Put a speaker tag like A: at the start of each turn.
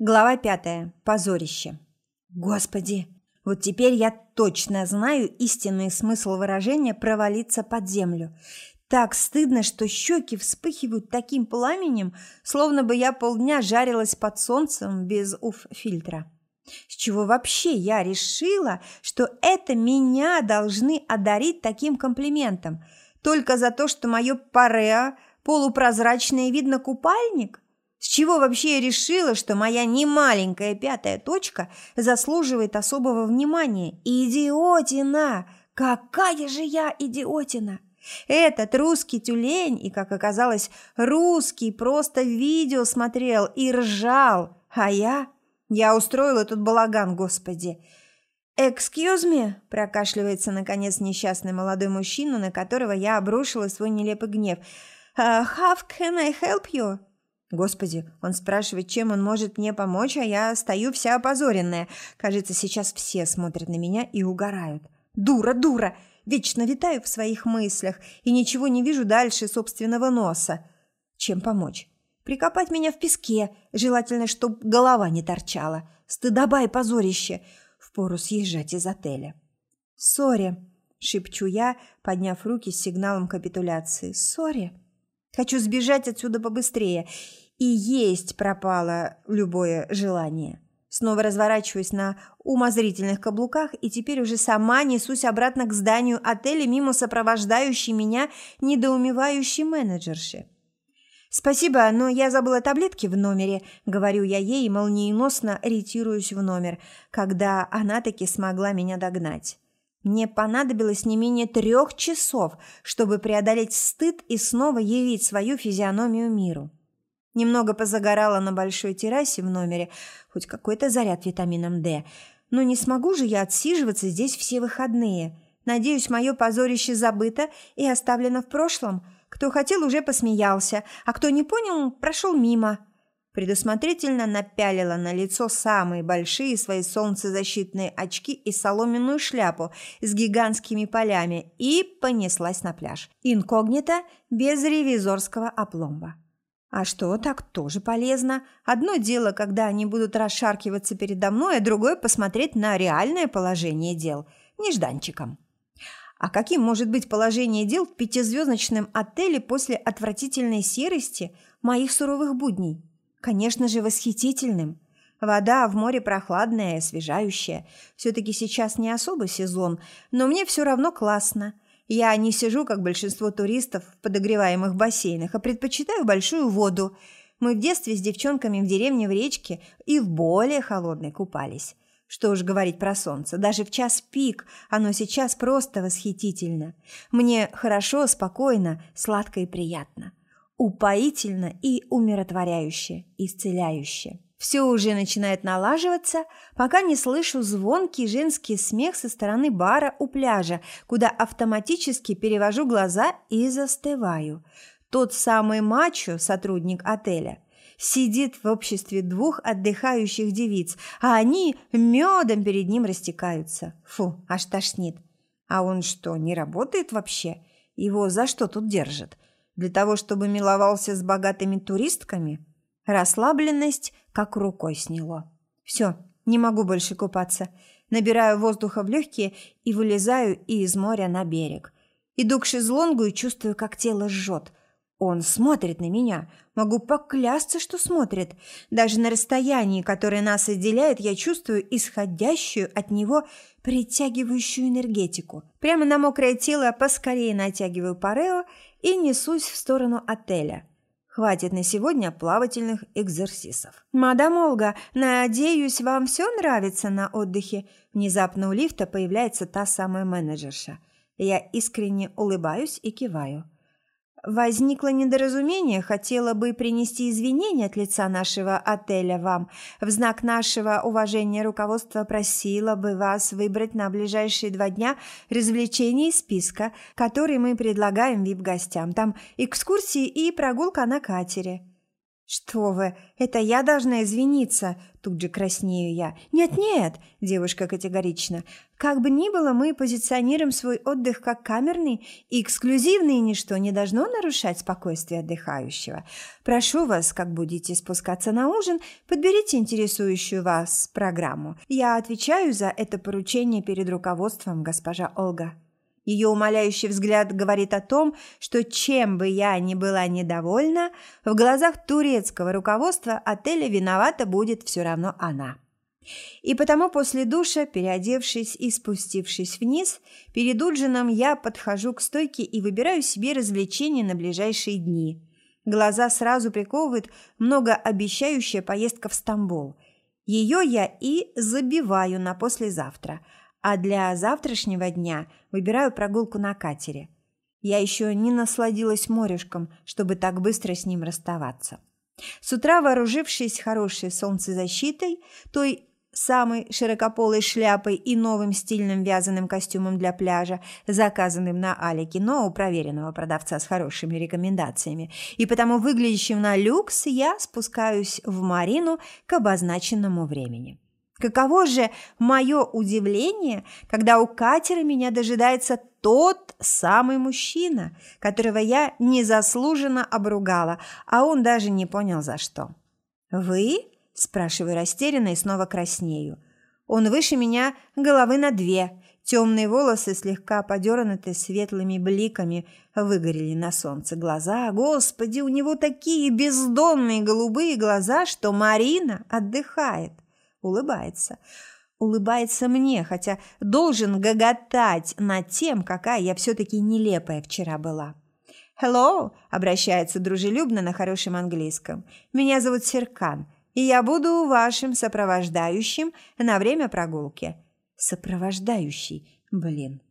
A: Глава пятая. Позорище. Господи, вот теперь я точно знаю истинный смысл выражения «провалиться под землю». Так стыдно, что щеки вспыхивают таким пламенем, словно бы я полдня жарилась под солнцем без уф-фильтра. С чего вообще я решила, что это меня должны одарить таким комплиментом? Только за то, что мое парео полупрозрачное видно купальник? С чего вообще я решила, что моя немаленькая пятая точка заслуживает особого внимания? Идиотина! Какая же я идиотина! Этот русский тюлень, и, как оказалось, русский просто видео смотрел и ржал, а я... Я устроила этот балаган, господи. «Excuse me», – прокашливается, наконец, несчастный молодой мужчина, на которого я обрушила свой нелепый гнев. Uh, «How can I help you?» Господи, он спрашивает, чем он может мне помочь, а я стою вся опозоренная. Кажется, сейчас все смотрят на меня и угорают. Дура, дура! Вечно витаю в своих мыслях и ничего не вижу дальше собственного носа. Чем помочь? Прикопать меня в песке, желательно, чтоб голова не торчала. Стыдоба и позорище. Впору съезжать из отеля. «Сори», — шепчу я, подняв руки с сигналом капитуляции. «Сори». Хочу сбежать отсюда побыстрее и есть пропало любое желание. Снова разворачиваюсь на умозрительных каблуках и теперь уже сама несусь обратно к зданию отеля мимо сопровождающей меня недоумевающей менеджерши. «Спасибо, но я забыла таблетки в номере», — говорю я ей и молниеносно ретируюсь в номер, когда она таки смогла меня догнать. Мне понадобилось не менее трех часов, чтобы преодолеть стыд и снова явить свою физиономию миру. Немного позагорала на большой террасе в номере, хоть какой-то заряд витамином D. Но не смогу же я отсиживаться здесь все выходные. Надеюсь, мое позорище забыто и оставлено в прошлом. Кто хотел, уже посмеялся, а кто не понял, прошел мимо. Предусмотрительно напялила на лицо самые большие свои солнцезащитные очки и соломенную шляпу с гигантскими полями и понеслась на пляж. Инкогнито, без ревизорского опломба. А что, так тоже полезно. Одно дело, когда они будут расшаркиваться передо мной, а другое – посмотреть на реальное положение дел. Нежданчиком. А каким может быть положение дел в пятизвездочном отеле после отвратительной серости моих суровых будней? Конечно же, восхитительным. Вода в море прохладная и освежающая. Все-таки сейчас не особый сезон, но мне все равно классно – я не сижу, как большинство туристов, в подогреваемых бассейнах, а предпочитаю большую воду. Мы в детстве с девчонками в деревне в речке и в более холодной купались. Что уж говорить про солнце, даже в час пик оно сейчас просто восхитительно. Мне хорошо, спокойно, сладко и приятно. Упоительно и умиротворяюще, исцеляюще. Все уже начинает налаживаться, пока не слышу звонкий женский смех со стороны бара у пляжа, куда автоматически перевожу глаза и застываю. Тот самый мачо, сотрудник отеля, сидит в обществе двух отдыхающих девиц, а они медом перед ним растекаются. Фу, аж тошнит. А он что, не работает вообще? Его за что тут держат? Для того, чтобы миловался с богатыми туристками? Расслабленность как рукой сняло. Все, не могу больше купаться. Набираю воздуха в легкие и вылезаю из моря на берег. Иду к шезлонгу и чувствую, как тело жжет. Он смотрит на меня. Могу поклясться, что смотрит. Даже на расстоянии, которое нас отделяет, я чувствую исходящую от него притягивающую энергетику. Прямо на мокрое тело поскорее натягиваю парео и несусь в сторону отеля. Хватит на сегодня плавательных экзерсисов. «Мадам Олга, надеюсь, вам все нравится на отдыхе?» Внезапно у лифта появляется та самая менеджерша. Я искренне улыбаюсь и киваю. Возникло недоразумение, хотела бы принести извинения от лица нашего отеля вам. В знак нашего уважения руководство просило бы вас выбрать на ближайшие два дня развлечения из списка, который мы предлагаем вип-гостям. Там экскурсии и прогулка на катере. «Что вы, это я должна извиниться?» Тут же краснею я. «Нет-нет», – девушка категорично. «Как бы ни было, мы позиционируем свой отдых как камерный и эксклюзивный, ничто не должно нарушать спокойствие отдыхающего. Прошу вас, как будете спускаться на ужин, подберите интересующую вас программу. Я отвечаю за это поручение перед руководством, госпожа Ольга». Ее умоляющий взгляд говорит о том, что чем бы я ни была недовольна, в глазах турецкого руководства отеля виновата будет все равно она. И потому после душа, переодевшись и спустившись вниз, перед ужином я подхожу к стойке и выбираю себе развлечения на ближайшие дни. Глаза сразу приковывает многообещающая поездка в Стамбул. Ее я и забиваю на послезавтра – а для завтрашнего дня выбираю прогулку на катере. Я еще не насладилась морюшком, чтобы так быстро с ним расставаться. С утра, вооружившись хорошей солнцезащитой, той самой широкополой шляпой и новым стильным вязаным костюмом для пляжа, заказанным на Алике, но у проверенного продавца с хорошими рекомендациями, и потому выглядящим на люкс, я спускаюсь в Марину к обозначенному времени. Каково же мое удивление, когда у катера меня дожидается тот самый мужчина, которого я незаслуженно обругала, а он даже не понял за что. «Вы?» – спрашиваю растерянно и снова краснею. Он выше меня головы на две, темные волосы слегка подернуты светлыми бликами, выгорели на солнце глаза. Господи, у него такие бездонные голубые глаза, что Марина отдыхает улыбается. Улыбается мне, хотя должен гоготать над тем, какая я все-таки нелепая вчера была. «Hello!» – обращается дружелюбно на хорошем английском. «Меня зовут Серкан, и я буду вашим сопровождающим на время прогулки». «Сопровождающий? Блин,